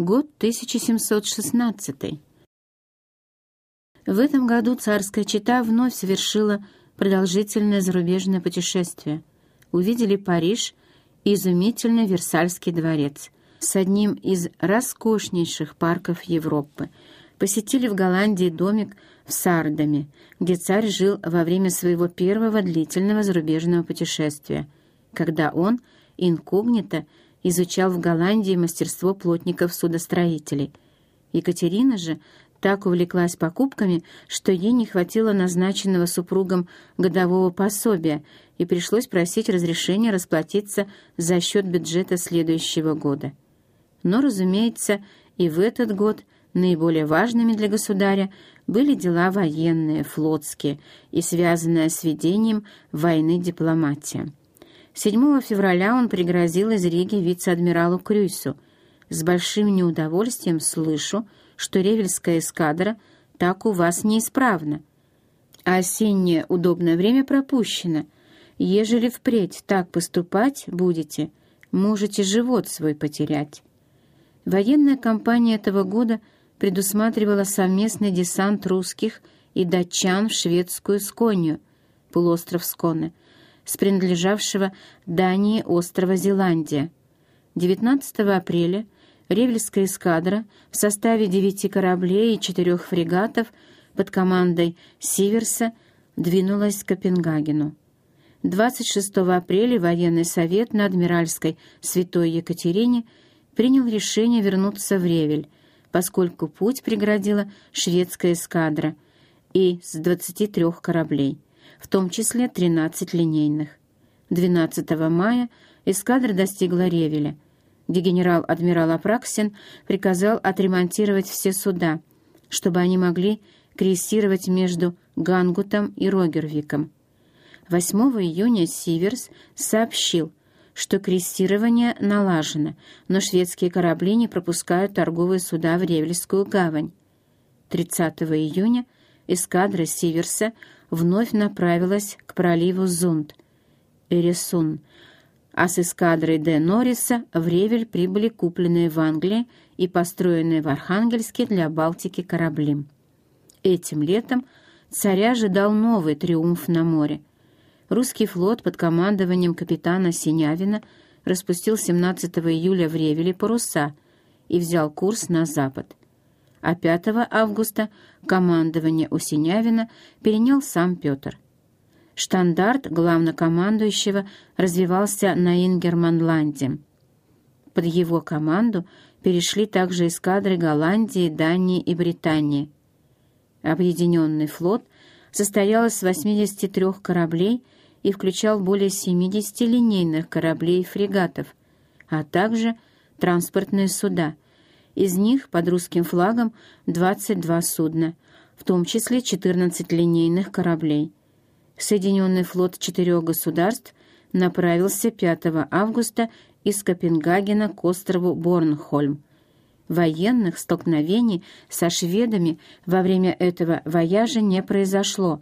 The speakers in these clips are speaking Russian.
Год 1716. В этом году царская чета вновь совершила продолжительное зарубежное путешествие. Увидели Париж и изумительный Версальский дворец с одним из роскошнейших парков Европы. Посетили в Голландии домик в Сардаме, где царь жил во время своего первого длительного зарубежного путешествия, когда он, инкогнито, изучал в Голландии мастерство плотников-судостроителей. Екатерина же так увлеклась покупками, что ей не хватило назначенного супругом годового пособия и пришлось просить разрешения расплатиться за счет бюджета следующего года. Но, разумеется, и в этот год наиболее важными для государя были дела военные, флотские и связанная с ведением войны дипломатия. 7 февраля он пригрозил из Риги вице-адмиралу Крюйсу. «С большим неудовольствием слышу, что ревельская эскадра так у вас неисправна. А осеннее удобное время пропущено. Ежели впредь так поступать будете, можете живот свой потерять». Военная кампания этого года предусматривала совместный десант русских и датчан в шведскую Сконию, полуостров Сконы, с принадлежавшего Дании острова Зеландия. 19 апреля Ревельская эскадра в составе девяти кораблей и четырех фрегатов под командой Сиверса двинулась к Копенгагену. 26 апреля военный совет на Адмиральской Святой Екатерине принял решение вернуться в Ревель, поскольку путь преградила шведская эскадра и с 23 кораблей в том числе 13 линейных. 12 мая эскадра достигла Ревеля, где генерал-адмирал Апраксин приказал отремонтировать все суда, чтобы они могли крейсировать между Гангутом и Рогервиком. 8 июня Сиверс сообщил, что крейсирование налажено, но шведские корабли не пропускают торговые суда в Ревельскую гавань. 30 июня эскадра Сиверса вновь направилась к проливу Зунд, Эресун, а с эскадрой Д. Норриса в Ревель прибыли купленные в Англии и построенные в Архангельске для Балтики корабли. Этим летом царя ожидал новый триумф на море. Русский флот под командованием капитана Синявина распустил 17 июля в Ревеле паруса и взял курс на запад а 5 августа командование у Синявина перенял сам Петр. Штандарт главнокомандующего развивался на Ингерманланде. Под его команду перешли также эскадры Голландии, Дании и Британии. Объединенный флот состоял из 83 кораблей и включал более 70 линейных кораблей и фрегатов, а также транспортные суда — из них под русским флагом 22 судна, в том числе 14 линейных кораблей. Соединенный флот четырех государств направился 5 августа из Копенгагена к острову Борнхольм. Военных столкновений со шведами во время этого вояжа не произошло,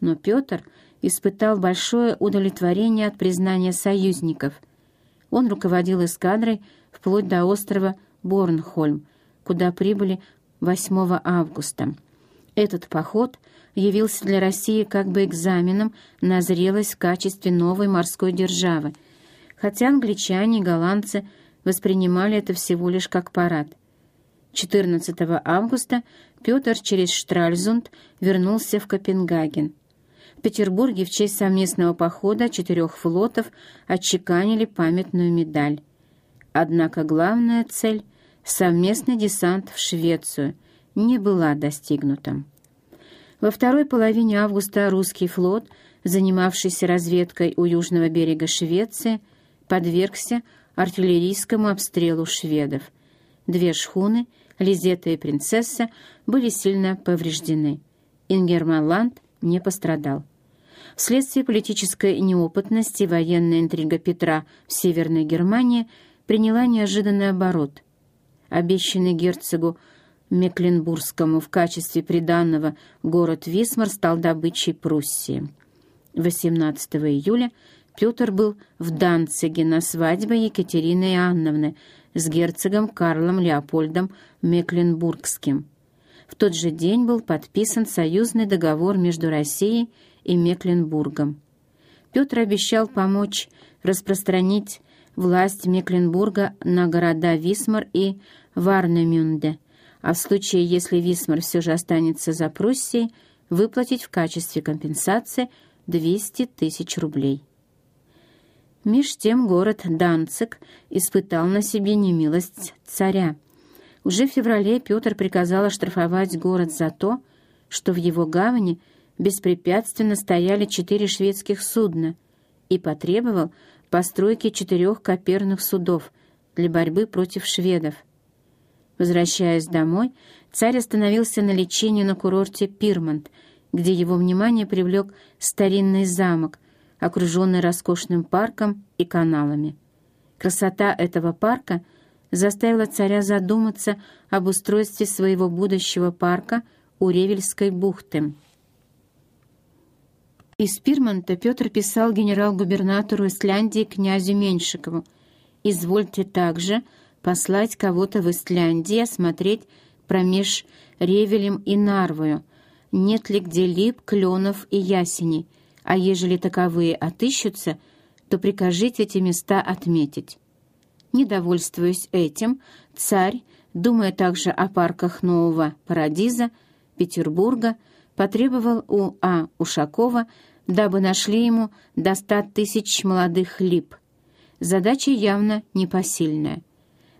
но Петр испытал большое удовлетворение от признания союзников. Он руководил эскадрой вплоть до острова Борнхольм, куда прибыли 8 августа. Этот поход явился для России как бы экзаменом на зрелость в качестве новой морской державы, хотя англичане и голландцы воспринимали это всего лишь как парад. 14 августа Петр через Штральзунд вернулся в Копенгаген. В Петербурге в честь совместного похода четырех флотов отчеканили памятную медаль. Однако главная цель — совместный десант в Швецию не была достигнута. Во второй половине августа русский флот, занимавшийся разведкой у южного берега Швеции, подвергся артиллерийскому обстрелу шведов. Две шхуны, Лизета и Принцесса, были сильно повреждены. Ингерманланд не пострадал. Вследствие политической неопытности военная интрига Петра в Северной Германии приняла неожиданный оборот – обещанный герцогу Мекленбургскому в качестве приданного город Висмар стал добычей Пруссии. 18 июля Петр был в Данциге на свадьбе Екатерины Иоанновны с герцогом Карлом Леопольдом Мекленбургским. В тот же день был подписан союзный договор между Россией и Мекленбургом. Петр обещал помочь распространить власть Мекленбурга на города Висмар и Варнемюнде, а в случае, если Висмар все же останется за Пруссией, выплатить в качестве компенсации 200 тысяч рублей. Меж тем город Данцик испытал на себе немилость царя. Уже в феврале Петр приказал оштрафовать город за то, что в его гавани беспрепятственно стояли четыре шведских судна и потребовал постройки четырех коперных судов для борьбы против шведов. Возвращаясь домой, царь остановился на лечении на курорте Пирмонт, где его внимание привлек старинный замок, окруженный роскошным парком и каналами. Красота этого парка заставила царя задуматься об устройстве своего будущего парка у Ревельской бухты. Из Пирмонта Петр писал генерал-губернатору Исляндии князю Меньшикову «Извольте также послать кого-то в Исляндии осмотреть промеж Ревелем и Нарвою, нет ли где лип, кленов и ясеней, а ежели таковые отыщутся, то прикажите эти места отметить». Недовольствуясь этим, царь, думая также о парках Нового Парадиза, Петербурга, потребовал у А. Ушакова, дабы нашли ему до ста тысяч молодых лип. Задача явно непосильная.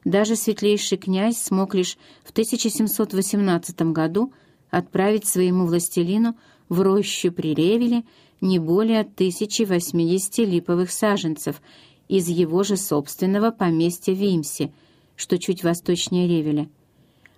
Даже светлейший князь смог лишь в 1718 году отправить своему властелину в рощу при Ревеле не более 1080 липовых саженцев из его же собственного поместья в Вимсе, что чуть восточнее Ревеля.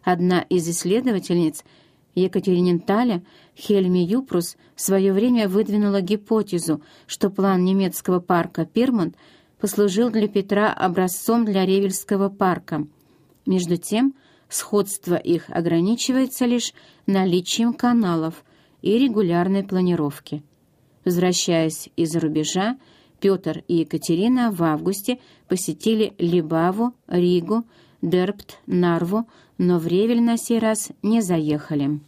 Одна из исследовательниц – Екатериненталя Хельми Юпрус в свое время выдвинула гипотезу, что план немецкого парка Пирмонт послужил для Петра образцом для Ревельского парка. Между тем, сходство их ограничивается лишь наличием каналов и регулярной планировки. Возвращаясь из-за рубежа, Петр и Екатерина в августе посетили Либаву, Ригу, Дерпт, Нарву, но в Ревель на сей раз не заехали.